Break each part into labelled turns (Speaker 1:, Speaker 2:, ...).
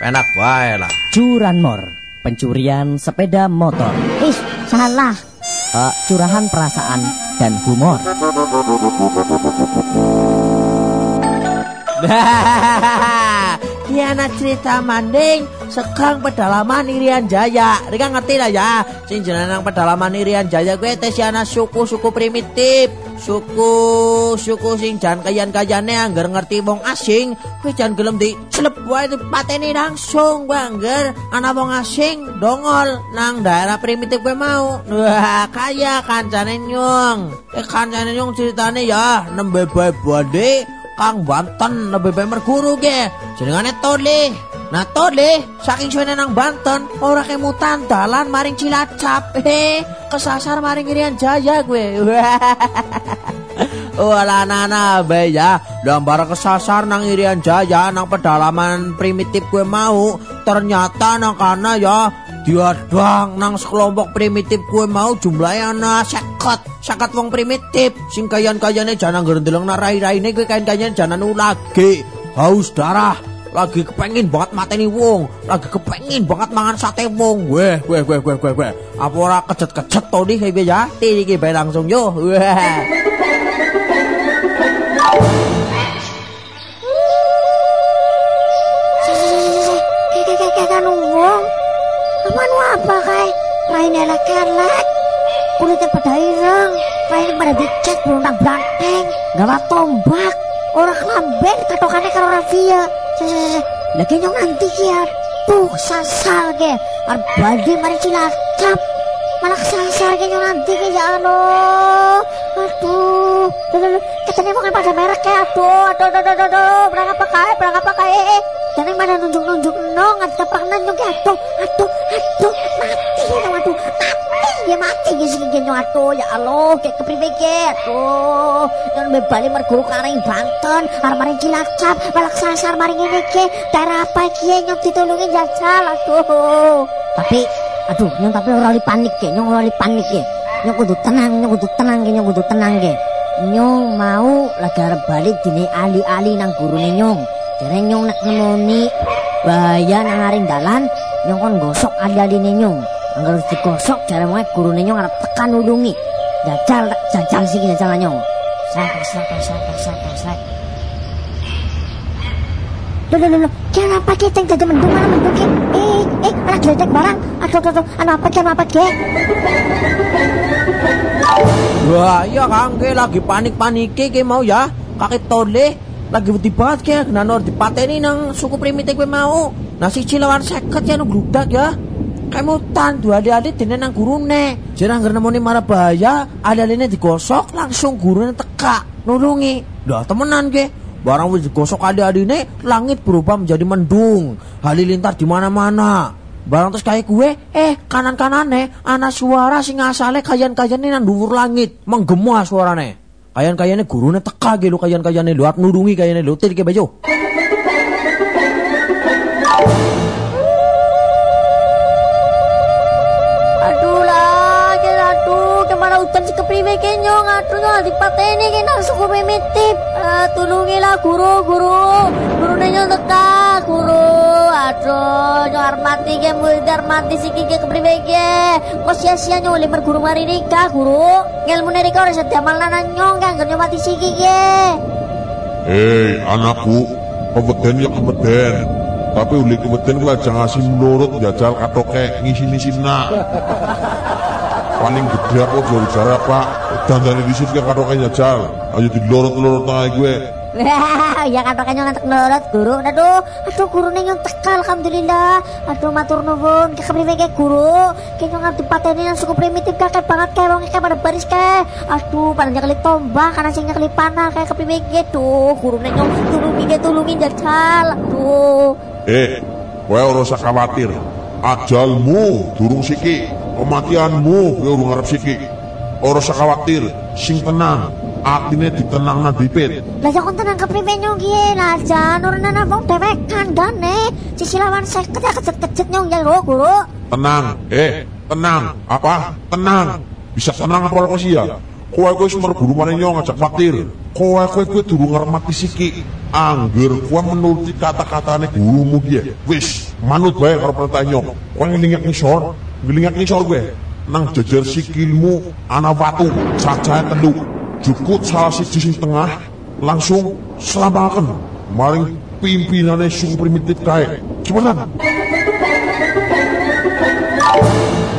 Speaker 1: enak wae lah.
Speaker 2: Curanmor, pencurian sepeda motor.
Speaker 3: Ih, salah.
Speaker 2: Uh, curahan perasaan dan humor.
Speaker 1: Iya anak cerita manding Sekang pedalaman Irian Jaya Rika ngerti lah ya Sing jenenang pedalaman Irian Jaya gue tes anak suku-suku primitif Suku suku sing jan kayan-kayane anggar ngerti wong asing Gue jan gelem di celep wae pateni langsung gue anggar Anak wong asing dongol nang daerah primitif gue mau Wah kaya kancane nyung Eh kancane nyung ceritane ya Nembe bae bade Kang Banten lebih merguru ge. Jenengane Tole. Nah Tole saking suwene nang Banten ora kemutan dalan maring Cilacap. He, kesasar maring Irian Jaya gue. Wala nana be ya. Lambar kesasar nang Irian Jaya Nang pedalaman primitif gue mau. Ternyata nang kana ya dia doang nang sekelompok primitif gue mau. Jumlahnya ana seket seket wong primitif. Sing kayan kayane jangan ngerendeleng narai rai gue kain kayan jangan lagi haus darah lagi kepengin banget mateni wong lagi kepengin banget mangan sate wong weh weh weh weh weh weh apa ora kejet kejet to nih kayak ya tiki bae langsung yo weh
Speaker 3: wong Aman apa kai? Rain elek-elek. Kulitnya pada ireng. Rain pada dicat beruntang banteng. Gawa tombak. Orang kelamben katokannya karo Rafia. Lagi nyong nanti kia. Tuh sasal ke. Arbadi mari cilacap. Malah sasal ke nyong nanti ke ya ano. Aduh. Mau pada merek ya. Aduh, aduh, aduh, aduh, aduh. Berang apa kai, berang apa kai. Jangan mana nunjuk-nunjuk no, nggak pernah aduh, aduh, aduh, dia sini genyo aduh, ya Allah, kayak kepriwe ke, aduh, yang bebali merguru karing Banten, armaring Cilacap, balak sasar maring ini ke, daerah apa kia nyong ditolongin jajal, aduh.
Speaker 2: Tapi, aduh, nyong tapi orang li panik ke, nyong orang li panik ke, nyong kudu tenang, nyong kudu tenang ke, nyong kudu tenang ke. Nyong mau lagi arep balik dini ali-ali nang gurune nyong. Dereng nyong nak ngemoni bahaya nang aring dalan nyong kon gosok ali-aline nyong. Angger digosok jare wae gurune nyong arep tekan nulungi. Jajal jajal siki jajal nyong. Sek sek sek sek sek.
Speaker 3: Loh, loh, loh, kira apa ke ceng jadi mendung mana mendung ke? Eh, eh, anak geledek barang. Aduh, aduh, anak apa ke, apa ke?
Speaker 1: Wah, iya Kang, lagi panik-panik ke mau ya. Kakek tole lagi wedi banget ke kenano dipateni nang suku primitif gue mau. Nasi cilawan seket ya nu gludak ya. Kemutan dua adik-adik dene nang gurune. Jeneng ngger nemoni marah bahaya, adik-adiknya digosok langsung gurune teka nulungi. Dah temenan ke. Barang wis digosok adik-adiknya langit berubah menjadi mendung. Halilintar di mana-mana. Barang terus kayak gue, eh kanan kanane ana suara sing asale kayan kayan nang dhuwur langit, menggema suarane. Kayan kayane gurune teka gitu kayan kayane luat nurungi kayane lu ke baju.
Speaker 3: Si kepriwe ke nyong, aduh nyong dipateni ke nang suku primitif. Ah, tulungilah guru, guru, guru nyong teka, guru. Aduh, nyong arep mati ke, mulai arep mati si ke kepriwe ke. Kok sia-sia oleh guru mari nikah, guru. Ngelmu nerika ora sedia malah nang nyong kan, nyong mati si ke.
Speaker 4: Hei anakku, kebeden ya kebeden. Tapi uli kebeden ki aja ngasih menurut jajal katoke ngisi-ngisi nak. Paling gede aku jual bicara pak. Dandani di sini katoke jajal. Ayo dilorot-lorot tangan gue.
Speaker 3: ya kan pakai nyong nurut guru. Aduh, aduh guru nyong teka alhamdulillah. Aduh matur nuwun ke kepriwe ke guru. Nyong arep dipateni nang suku primitif kakek banget kae wong pada baris kae. Aduh pada nyekeli tombak karena sing nyekeli panah kayak kepriwe ke tuh guru nyong tulungi ke tulungi jajal. Aduh.
Speaker 4: Eh, kowe ora usah khawatir. Ajalmu durung siki, kematianmu kowe urung ngarep siki. Ora usah khawatir, sing tenang. Atine ditenang dipit.
Speaker 3: Lah ya kon tenang kepriwe nyong ki lah jan ora nana wong dewekan gane. Sisi lawan seket ya kejet-kejet nyong ya lho guru.
Speaker 4: Tenang, eh, tenang. Apa? Tenang. Bisa tenang apa kok sih ya? Kowe kowe wis mlebu rumane nyong ngajak khawatir. Kowe kowe kowe durung ngarep mati siki. Angger kowe menuruti kata-katane gurumu ki. Wis, manut bae karo perintah nyong. Kowe ngelingak ngisor, ngelingak ngisor kowe. Nang jejer sikilmu ana watu cacahe telu. Jukut salah siji sing tengah langsung selampaken maring pimpinane suku primitif kae. Cepetan.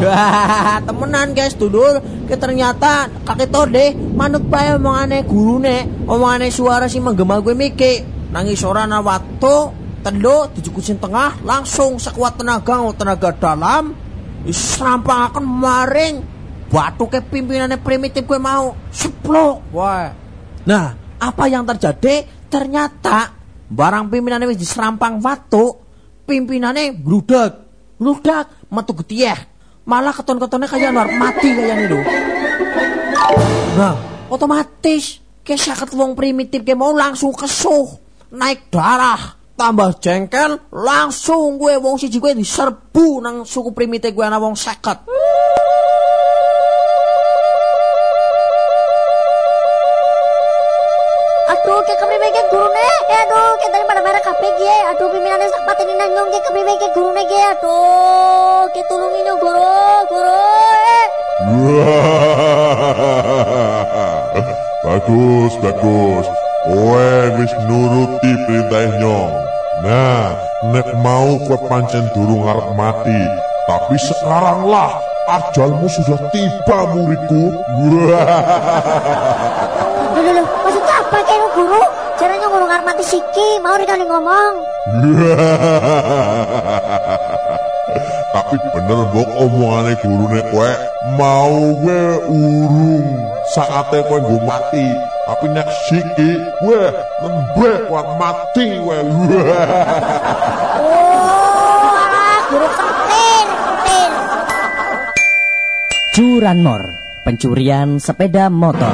Speaker 1: Wah, temenan guys, dulur. Ke ternyata kakek tode manut bae omongane gurune, omongane suara si menggema gue miki. Nangis ora ana watu, telu dijukusin tengah, langsung sekuat tenaga tenaga dalam diserampakan maring. Batu ke pimpinannya primitif gue mau. Seplok wah. Nah apa yang terjadi? Ternyata barang pimpinannya wis diserampang watu pimpinannya bludak bludak metu getieh malah keton-ketonnya kayak luar mati kayaknya itu nah otomatis ke sakit wong primitif ke mau langsung kesuh. Naik darah tambah jengkel langsung gue wong siji gue diserbu nang suku primitif gue ana wong seket
Speaker 3: Aduh, kayak kepriwe ke gurune? Eh, aduh, kayak dari mana-mana kabeh ki. Aduh, pimpinane sak pateni nanyong kayak kepriwe ke gurune ki. Aduh, kayak tulungin yo guru, guru. Eh.
Speaker 4: bagus, bagus. Kowe wis nuruti perintah nyong. Nah, nek mau kowe pancen durung arep mati, tapi sekarang lah ajalmu sudah tiba muridku.
Speaker 3: Loh, loh, maksudnya apa kayak guru? Caranya ngomong arep mati siki, mau dikali ngomong.
Speaker 4: tapi bener mbok omongane gurune kowe mau kowe urung saate kowe nggo mati tapi nek siki kowe lembek kowe mati
Speaker 3: Oh, alah, guru.
Speaker 2: Curanmor, pencurian sepeda motor.